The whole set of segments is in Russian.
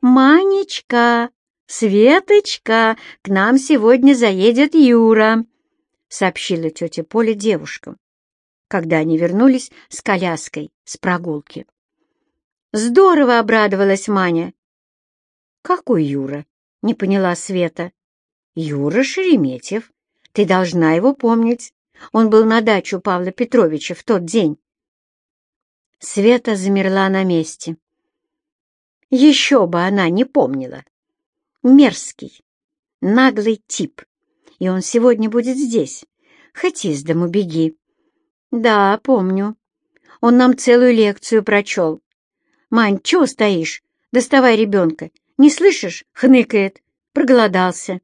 «Манечка, Светочка, к нам сегодня заедет Юра», — сообщила тетя Поля девушкам, когда они вернулись с коляской с прогулки. Здорово обрадовалась Маня. «Какой Юра?» — не поняла Света. «Юра Шереметьев. Ты должна его помнить. Он был на даче у Павла Петровича в тот день». Света замерла на месте. Еще бы она не помнила. Мерзкий, наглый тип. И он сегодня будет здесь. Хоть из дому беги. Да, помню. Он нам целую лекцию прочел. Мань, чего стоишь? Доставай ребенка. Не слышишь? Хныкает. Проголодался.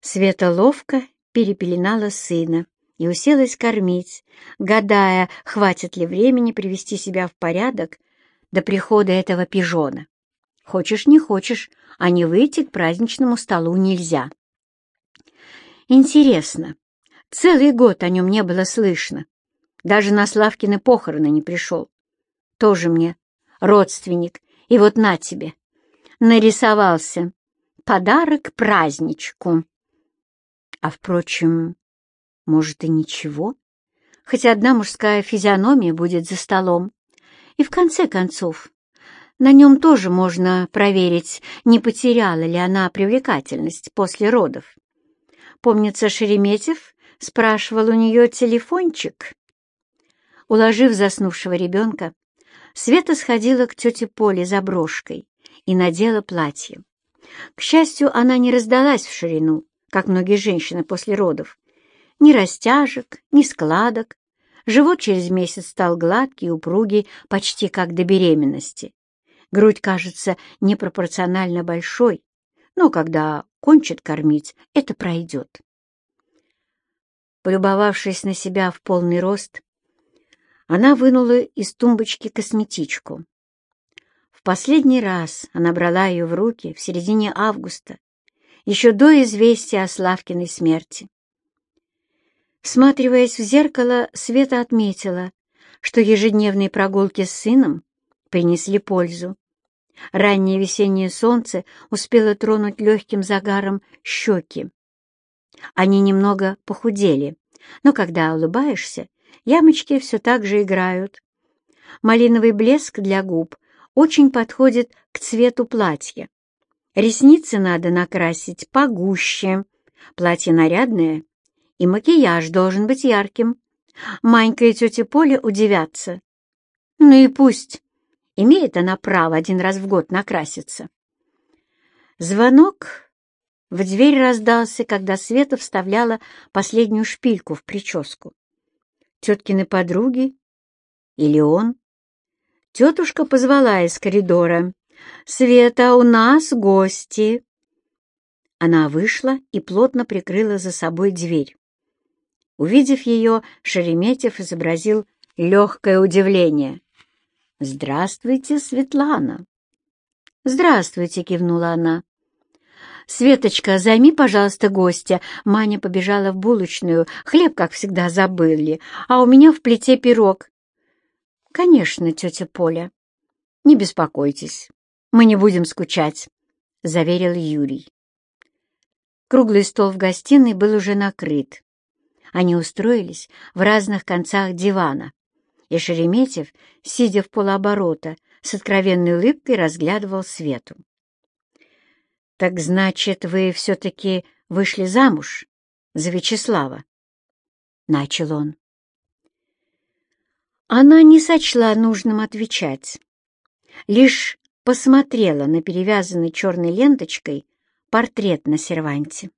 Света ловко перепеленала сына и уселась кормить, гадая, хватит ли времени привести себя в порядок до прихода этого пижона. Хочешь, не хочешь, а не выйти к праздничному столу нельзя. Интересно, целый год о нем не было слышно. Даже на Славкины похороны не пришел. Тоже мне родственник, и вот на тебе. Нарисовался. Подарок праздничку. А, впрочем, может и ничего. Хоть одна мужская физиономия будет за столом. И в конце концов, на нем тоже можно проверить, не потеряла ли она привлекательность после родов. Помнится, Шереметьев спрашивал у нее телефончик. Уложив заснувшего ребенка, Света сходила к тете Поле за брошкой и надела платье. К счастью, она не раздалась в ширину, как многие женщины после родов. Ни растяжек, ни складок, Живот через месяц стал гладкий, упругий, почти как до беременности. Грудь кажется непропорционально большой, но когда кончит кормить, это пройдет. Полюбовавшись на себя в полный рост, она вынула из тумбочки косметичку. В последний раз она брала ее в руки в середине августа, еще до известия о Славкиной смерти. Всматриваясь в зеркало, Света отметила, что ежедневные прогулки с сыном принесли пользу. Раннее весеннее солнце успело тронуть легким загаром щеки. Они немного похудели, но когда улыбаешься, ямочки все так же играют. Малиновый блеск для губ очень подходит к цвету платья. Ресницы надо накрасить погуще. Платье нарядное и макияж должен быть ярким. Манька и тетя Поля удивятся. Ну и пусть. Имеет она право один раз в год накраситься. Звонок в дверь раздался, когда Света вставляла последнюю шпильку в прическу. Теткины подруги или он? Тетушка позвала из коридора. «Света, у нас гости!» Она вышла и плотно прикрыла за собой дверь. Увидев ее, Шереметьев изобразил легкое удивление. «Здравствуйте, Светлана!» «Здравствуйте!» — кивнула она. «Светочка, займи, пожалуйста, гостя». Маня побежала в булочную. Хлеб, как всегда, забыли, а у меня в плите пирог. «Конечно, тетя Поля. Не беспокойтесь, мы не будем скучать», — заверил Юрий. Круглый стол в гостиной был уже накрыт. Они устроились в разных концах дивана, и Шереметьев, сидя в полоборота, с откровенной улыбкой разглядывал Свету. «Так значит, вы все-таки вышли замуж за Вячеслава?» — начал он. Она не сочла нужным отвечать, лишь посмотрела на перевязанный черной ленточкой портрет на серванте.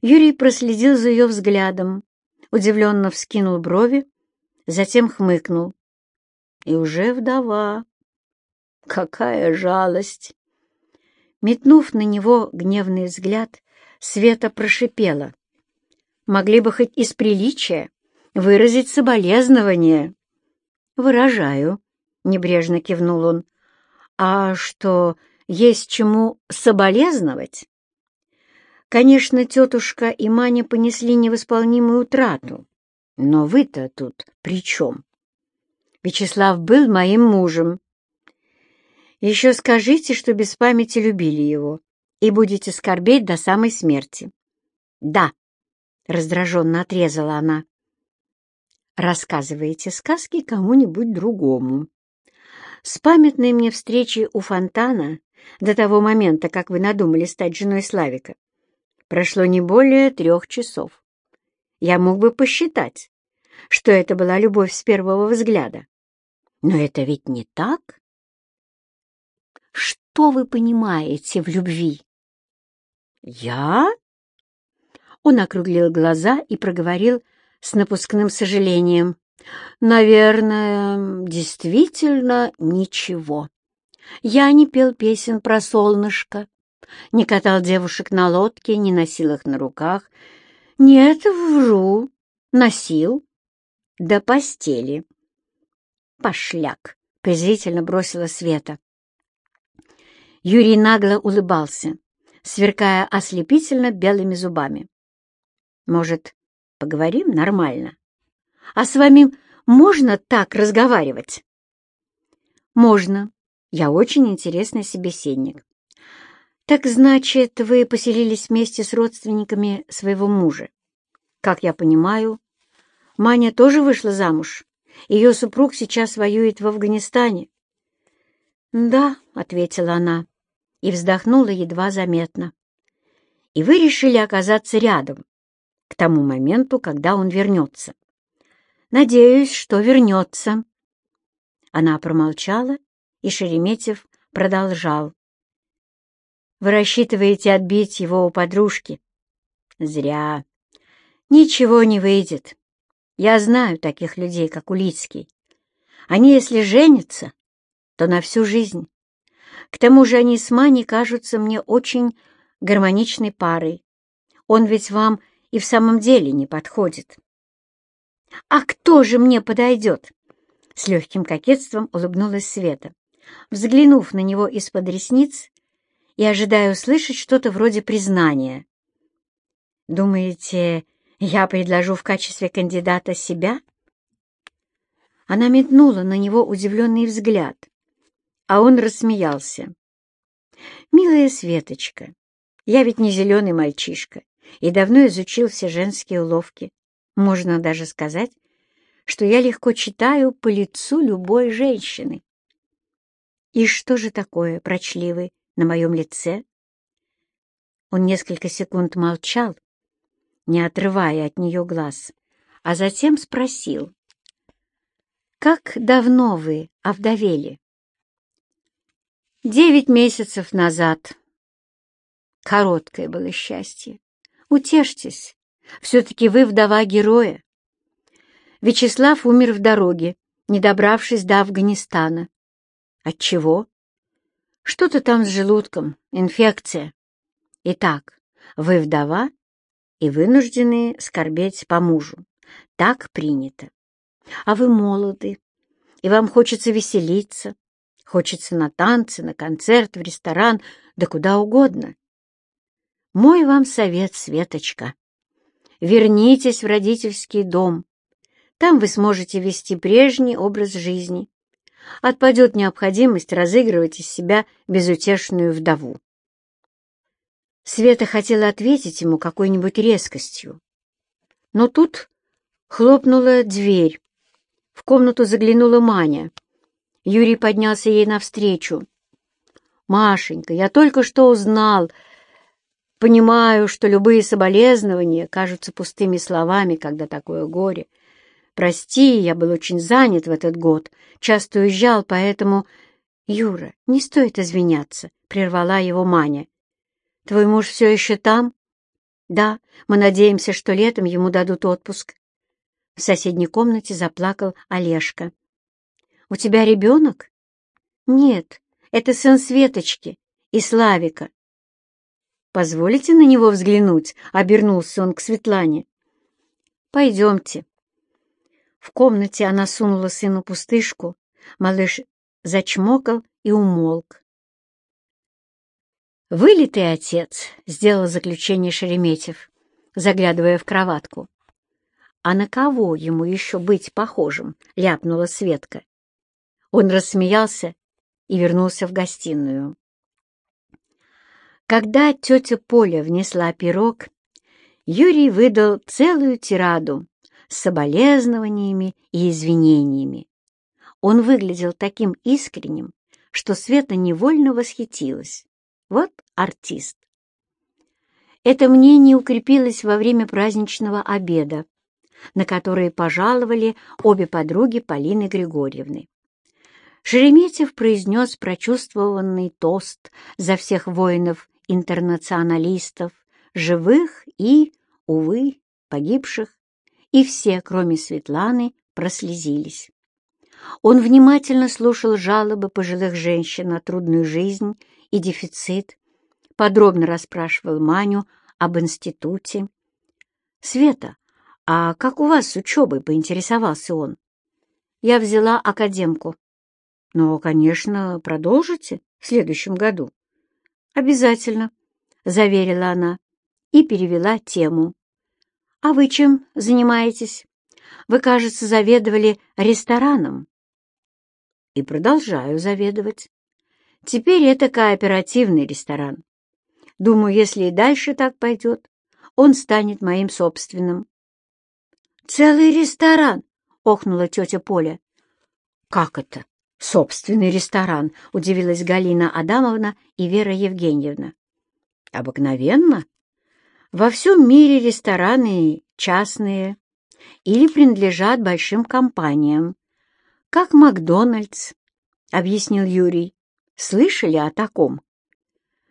Юрий проследил за ее взглядом, удивленно вскинул брови, затем хмыкнул. И уже вдова. Какая жалость! Метнув на него гневный взгляд, Света прошипела. Могли бы хоть из приличия выразить соболезнование. «Выражаю», — небрежно кивнул он. «А что, есть чему соболезновать?» Конечно, тетушка и Маня понесли невосполнимую утрату. Но вы-то тут при чем? Вячеслав был моим мужем. Еще скажите, что без памяти любили его, и будете скорбеть до самой смерти. Да, раздраженно отрезала она. Рассказывайте сказки кому-нибудь другому. С памятной мне встречи у фонтана до того момента, как вы надумали стать женой Славика, прошло не более трех часов. Я мог бы посчитать, что это была любовь с первого взгляда. Но это ведь не так. Что вы понимаете в любви? Я? Он округлил глаза и проговорил с напускным сожалением. Наверное, действительно ничего. Я не пел песен про солнышко, не катал девушек на лодке, не носил их на руках. Нет, вру, носил. До постели. Пошляк, презрительно бросила Света. Юрий нагло улыбался, сверкая ослепительно белыми зубами. «Может, поговорим нормально? А с вами можно так разговаривать?» «Можно. Я очень интересный собеседник. Так значит, вы поселились вместе с родственниками своего мужа? Как я понимаю, Маня тоже вышла замуж. Ее супруг сейчас воюет в Афганистане. «Да», — ответила она и вздохнула едва заметно. «И вы решили оказаться рядом к тому моменту, когда он вернется. Надеюсь, что вернется». Она промолчала, и Шереметьев продолжал. «Вы рассчитываете отбить его у подружки?» «Зря. Ничего не выйдет. Я знаю таких людей, как Улицкий. Они, если женятся, то на всю жизнь. К тому же они с Маней кажутся мне очень гармоничной парой. Он ведь вам и в самом деле не подходит. «А кто же мне подойдет?» С легким кокетством улыбнулась Света, взглянув на него из-под ресниц и ожидая услышать что-то вроде признания. «Думаете, я предложу в качестве кандидата себя? Она метнула на него удивленный взгляд, а он рассмеялся. «Милая Светочка, я ведь не зеленый мальчишка и давно изучил все женские уловки. Можно даже сказать, что я легко читаю по лицу любой женщины. И что же такое прочли вы на моем лице?» Он несколько секунд молчал, не отрывая от нее глаз, а затем спросил, «Как давно вы овдовели?» «Девять месяцев назад». Короткое было счастье. Утешьтесь, все-таки вы вдова героя. Вячеслав умер в дороге, не добравшись до Афганистана. Отчего? Что-то там с желудком, инфекция. Итак, вы вдова и вынуждены скорбеть по мужу. Так принято. А вы молоды, и вам хочется веселиться, хочется на танцы, на концерт, в ресторан, да куда угодно. Мой вам совет, Светочка. Вернитесь в родительский дом. Там вы сможете вести прежний образ жизни. Отпадет необходимость разыгрывать из себя безутешную вдову. Света хотела ответить ему какой-нибудь резкостью. Но тут хлопнула дверь. В комнату заглянула Маня. Юрий поднялся ей навстречу. «Машенька, я только что узнал. Понимаю, что любые соболезнования кажутся пустыми словами, когда такое горе. Прости, я был очень занят в этот год, часто уезжал, поэтому...» «Юра, не стоит извиняться», — прервала его Маня. Твой муж все еще там? Да, мы надеемся, что летом ему дадут отпуск. В соседней комнате заплакал Олежка. У тебя ребенок? Нет, это сын Светочки и Славика. Позволите на него взглянуть? Обернулся он к Светлане. Пойдемте. В комнате она сунула сыну пустышку. Малыш зачмокал и умолк. «Вылитый отец», — сделал заключение Шереметьев, заглядывая в кроватку. «А на кого ему еще быть похожим?» — ляпнула Светка. Он рассмеялся и вернулся в гостиную. Когда тетя Поля внесла пирог, Юрий выдал целую тираду с соболезнованиями и извинениями. Он выглядел таким искренним, что Света невольно восхитилась. Вот артист. Это мнение укрепилось во время праздничного обеда, на который пожаловали обе подруги Полины Григорьевны. Шереметьев произнес прочувствованный тост за всех воинов-интернационалистов, живых и, увы, погибших, и все, кроме Светланы, прослезились. Он внимательно слушал жалобы пожилых женщин на трудную жизнь и дефицит, подробно расспрашивал Маню об институте. «Света, а как у вас с учебой?» — поинтересовался он. «Я взяла академку». «Но, конечно, продолжите в следующем году». «Обязательно», — заверила она и перевела тему. «А вы чем занимаетесь? Вы, кажется, заведовали рестораном». «И продолжаю заведовать. Теперь это кооперативный ресторан. Думаю, если и дальше так пойдет, он станет моим собственным. «Целый ресторан!» — охнула тетя Поля. «Как это? Собственный ресторан?» — удивилась Галина Адамовна и Вера Евгеньевна. «Обыкновенно. Во всем мире рестораны частные или принадлежат большим компаниям, как Макдональдс», — объяснил Юрий. «Слышали о таком?»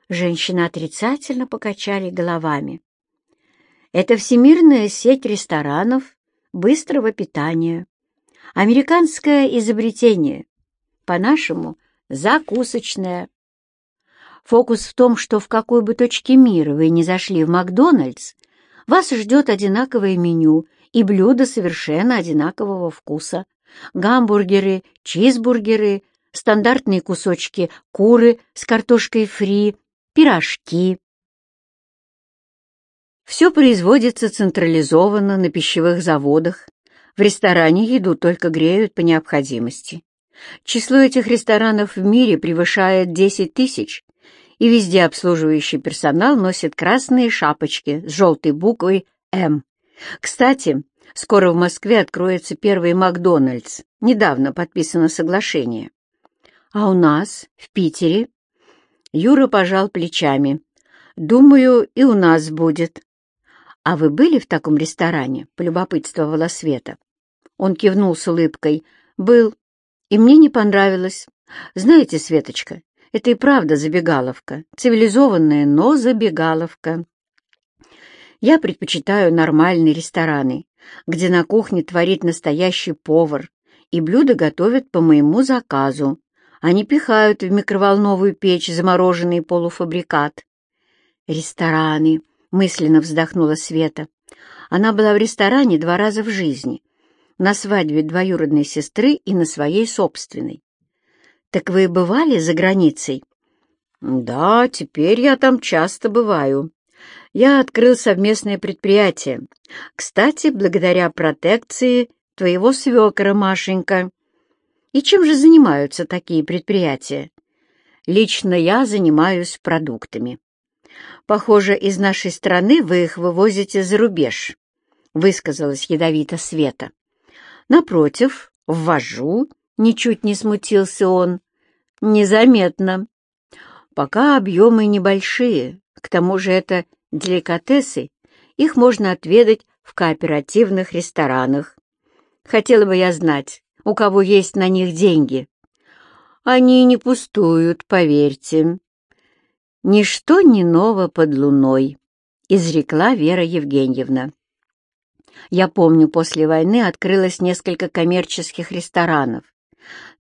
Женщины отрицательно покачали головами. Это всемирная сеть ресторанов быстрого питания. Американское изобретение. По-нашему, закусочное. Фокус в том, что в какой бы точке мира вы ни зашли в Макдональдс, вас ждет одинаковое меню и блюда совершенно одинакового вкуса. Гамбургеры, чизбургеры, стандартные кусочки куры с картошкой фри, пирожки. Все производится централизованно на пищевых заводах. В ресторане еду только греют по необходимости. Число этих ресторанов в мире превышает 10 тысяч, и везде обслуживающий персонал носит красные шапочки с желтой буквой «М». Кстати, скоро в Москве откроется первый Макдональдс. Недавно подписано соглашение. А у нас, в Питере, Юра пожал плечами. «Думаю, и у нас будет». «А вы были в таком ресторане?» — полюбопытствовала Света. Он кивнул с улыбкой. «Был. И мне не понравилось. Знаете, Светочка, это и правда забегаловка. Цивилизованная, но забегаловка. Я предпочитаю нормальные рестораны, где на кухне творит настоящий повар, и блюда готовят по моему заказу, они пихают в микроволновую печь замороженный полуфабрикат. «Рестораны», — мысленно вздохнула Света. Она была в ресторане два раза в жизни. На свадьбе двоюродной сестры и на своей собственной. «Так вы бывали за границей?» «Да, теперь я там часто бываю. Я открыл совместное предприятие. Кстати, благодаря протекции твоего свекра, Машенька. И чем же занимаются такие предприятия? Лично я занимаюсь продуктами. Похоже, из нашей страны вы их вывозите за рубеж, высказалась ядовито Света. Напротив, ввожу, ничуть не смутился он. Незаметно. Пока объемы небольшие, к тому же это деликатесы, их можно отведать в кооперативных ресторанах. Хотела бы я знать, у кого есть на них деньги. Они не пустуют, поверьте. Ничто не ново под луной, изрекла Вера Евгеньевна. Я помню, после войны открылось несколько коммерческих ресторанов.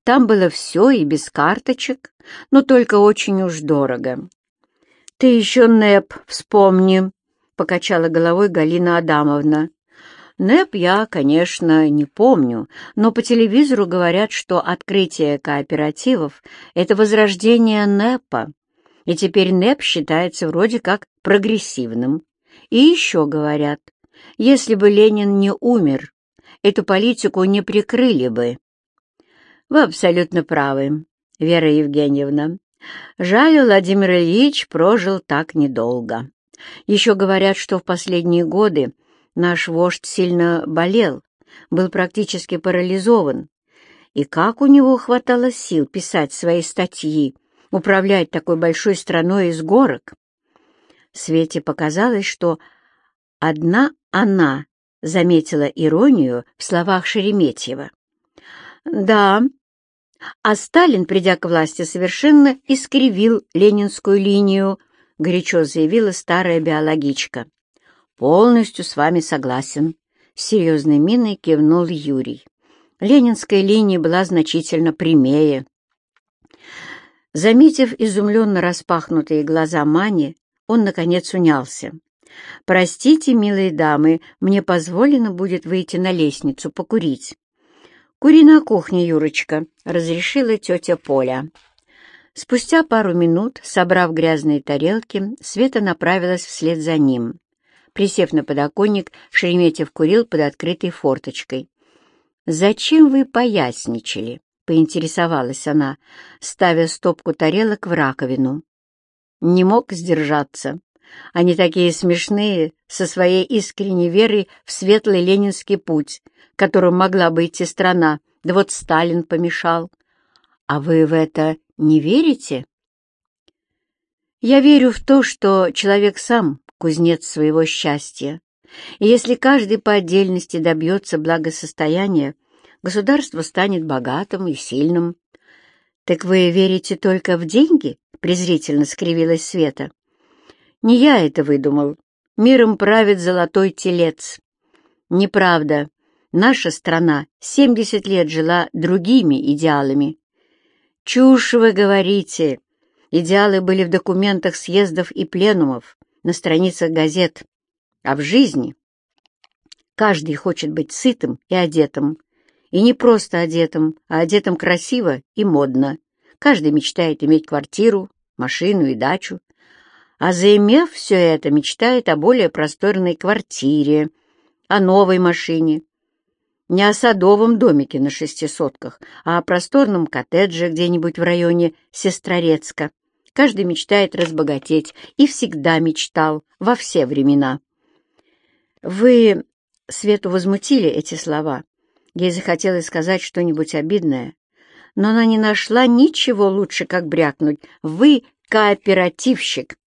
Там было все и без карточек, но только очень уж дорого. «Ты еще НЭП вспомни», — покачала головой Галина Адамовна. НЭП я, конечно, не помню, но по телевизору говорят, что открытие кооперативов — это возрождение НЭПа, и теперь НЭП считается вроде как прогрессивным. И еще говорят, если бы Ленин не умер, эту политику не прикрыли бы. Вы абсолютно правы. Вера Евгеньевна. Жаль, Владимир Ильич прожил так недолго. Еще говорят, что в последние годы наш вождь сильно болел, был практически парализован. И как у него хватало сил писать свои статьи, управлять такой большой страной из горок? Свете показалось, что одна она заметила иронию в словах Шереметьева. «Да, а Сталин, придя к власти, совершенно искривил ленинскую линию, горячо заявила старая биологичка. «Полностью с вами согласен», — с серьезной миной кивнул Юрий. Ленинская линия была значительно прямее. Заметив изумленно распахнутые глаза Мани, он, наконец, унялся. «Простите, милые дамы, мне позволено будет выйти на лестницу покурить». «Кури на кухне, Юрочка», — разрешила тетя Поля. Спустя пару минут, собрав грязные тарелки, Света направилась вслед за ним. Присев на подоконник, Шереметьев курил под открытой форточкой. «Зачем вы поясничали?» — поинтересовалась она, ставя стопку тарелок в раковину. Не мог сдержаться. Они такие смешные, со своей искренней верой в светлый ленинский путь, которым могла бы идти страна, да вот Сталин помешал. А вы в это не верите? Я верю в то, что человек сам кузнец своего счастья. И если каждый по отдельности добьется благосостояния, государство станет богатым и сильным. «Так вы верите только в деньги?» — презрительно скривилась Света. «Не я это выдумал. Миром правит золотой телец». «Неправда. Наша страна семьдесят лет жила другими идеалами». «Чушь вы говорите. Идеалы были в документах съездов и пленумов, на страницах газет. А в жизни каждый хочет быть сытым и одетым. И не просто одетым, а одетым красиво и модно. Каждый мечтает иметь квартиру, машину и дачу. А заимев все это, мечтает о более просторной квартире, о новой машине. Не о садовом домике на шести сотках, а о просторном коттедже где-нибудь в районе Сестрорецка. Каждый мечтает разбогатеть и всегда мечтал во все времена. Вы Свету возмутили эти слова. Ей захотелось сказать что-нибудь обидное, но она не нашла ничего лучше, как брякнуть. «Вы кооперативщик!»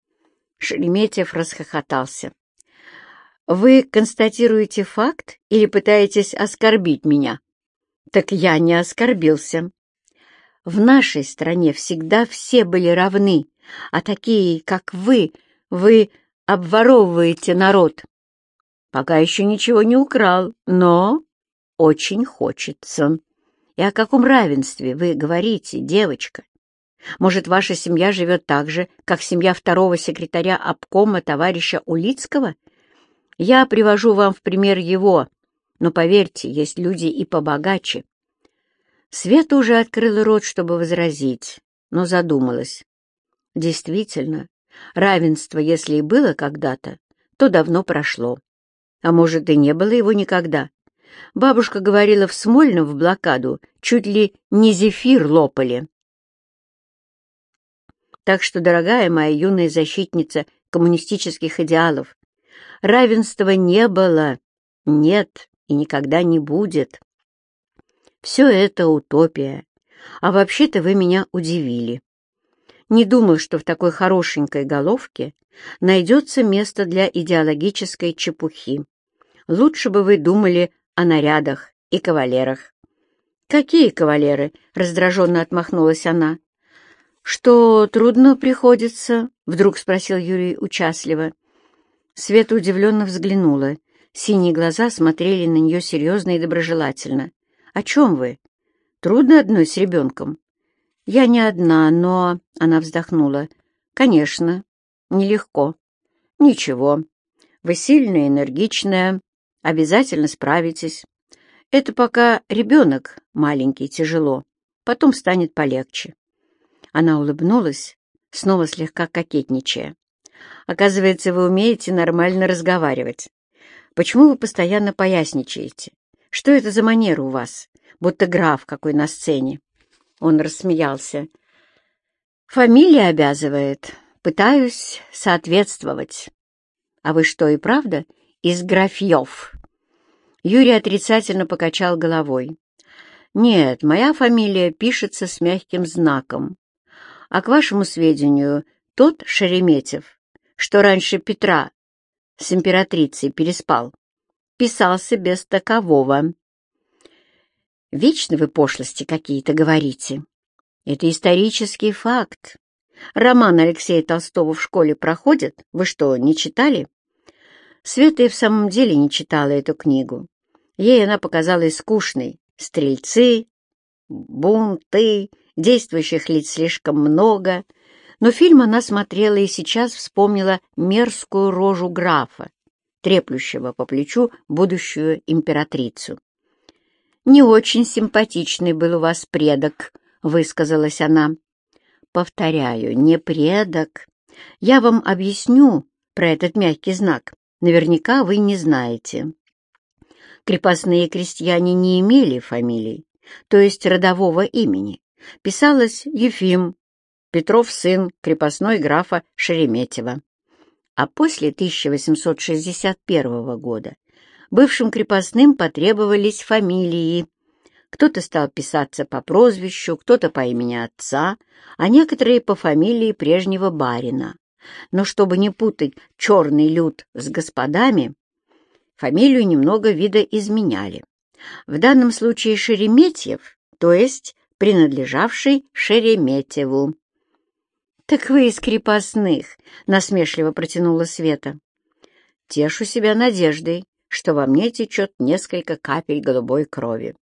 Шереметьев расхохотался. «Вы констатируете факт или пытаетесь оскорбить меня?» «Так я не оскорбился. В нашей стране всегда все были равны, а такие, как вы, вы обворовываете народ. Пока еще ничего не украл, но очень хочется. И о каком равенстве вы говорите, девочка? Может, ваша семья живет так же, как семья второго секретаря обкома товарища Улицкого? Я привожу вам в пример его, но, поверьте, есть люди и побогаче. Света уже открыла рот, чтобы возразить, но задумалась. Действительно, равенство, если и было когда-то, то давно прошло. А может, и не было его никогда. Бабушка говорила, в Смольном в блокаду чуть ли не зефир лопали. Так что, дорогая моя юная защитница коммунистических идеалов, равенства не было, нет и никогда не будет. Все это утопия, а вообще-то вы меня удивили. Не думал, что в такой хорошенькой головке найдется место для идеологической чепухи. Лучше бы вы думали о нарядах и кавалерах. «Какие кавалеры?» — раздраженно отмахнулась она. «Что трудно приходится?» — вдруг спросил Юрий участливо. Света удивленно взглянула. Синие глаза смотрели на нее серьезно и доброжелательно. «О чем вы? Трудно одной с ребенком?» «Я не одна, но...» — она вздохнула. «Конечно, нелегко». «Ничего. Вы сильная, энергичная, Обязательно справитесь. Это пока ребенок маленький, тяжело. Потом станет полегче. Она улыбнулась, снова слегка кокетничая. Оказывается, вы умеете нормально разговаривать. Почему вы постоянно поясничаете? Что это за манера у вас? Будто граф какой на сцене. Он рассмеялся. Фамилия обязывает. Пытаюсь соответствовать. А вы что, и правда из графьев? Юрий отрицательно покачал головой. Нет, моя фамилия пишется с мягким знаком. А к вашему сведению, тот Шереметьев, что раньше Петра с императрицей переспал, писался без такового. Вечно вы пошлости какие-то говорите. Это исторический факт. Роман Алексея Толстого в школе проходит? Вы что, не читали? Света и в самом деле не читала эту книгу. Ей она показалась скучной. Стрельцы, бунты, действующих лиц слишком много. Но фильм она смотрела и сейчас вспомнила мерзкую рожу графа, треплющего по плечу будущую императрицу. «Не очень симпатичный был у вас предок», — высказалась она. «Повторяю, не предок. Я вам объясню про этот мягкий знак. Наверняка вы не знаете». Крепостные крестьяне не имели фамилий, то есть родового имени. Писалось Ефим, Петров сын крепостной графа Шереметьева. А после 1861 года бывшим крепостным потребовались фамилии. Кто-то стал писаться по прозвищу, кто-то по имени отца, а некоторые по фамилии прежнего барина. Но чтобы не путать черный люд с господами, фамилию немного вида изменяли. В данном случае Шереметьев, то есть принадлежавший Шереметьеву. «Так вы из крепостных», — насмешливо протянула Света. «Тешу себя надеждой, что во мне течет несколько капель голубой крови.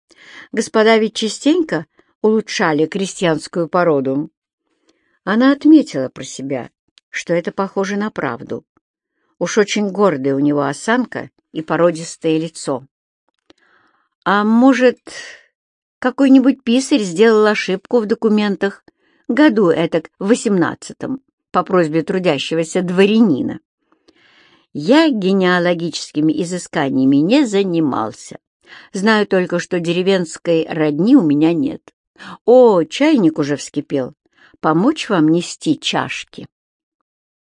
Господа ведь частенько улучшали крестьянскую породу». Она отметила про себя, что это похоже на правду. Уж очень гордая у него осанка и породистое лицо. «А может, какой-нибудь писарь сделал ошибку в документах, году этак в восемнадцатом, по просьбе трудящегося дворянина?» Я генеалогическими изысканиями не занимался. Знаю только, что деревенской родни у меня нет. О, чайник уже вскипел. Помочь вам нести чашки?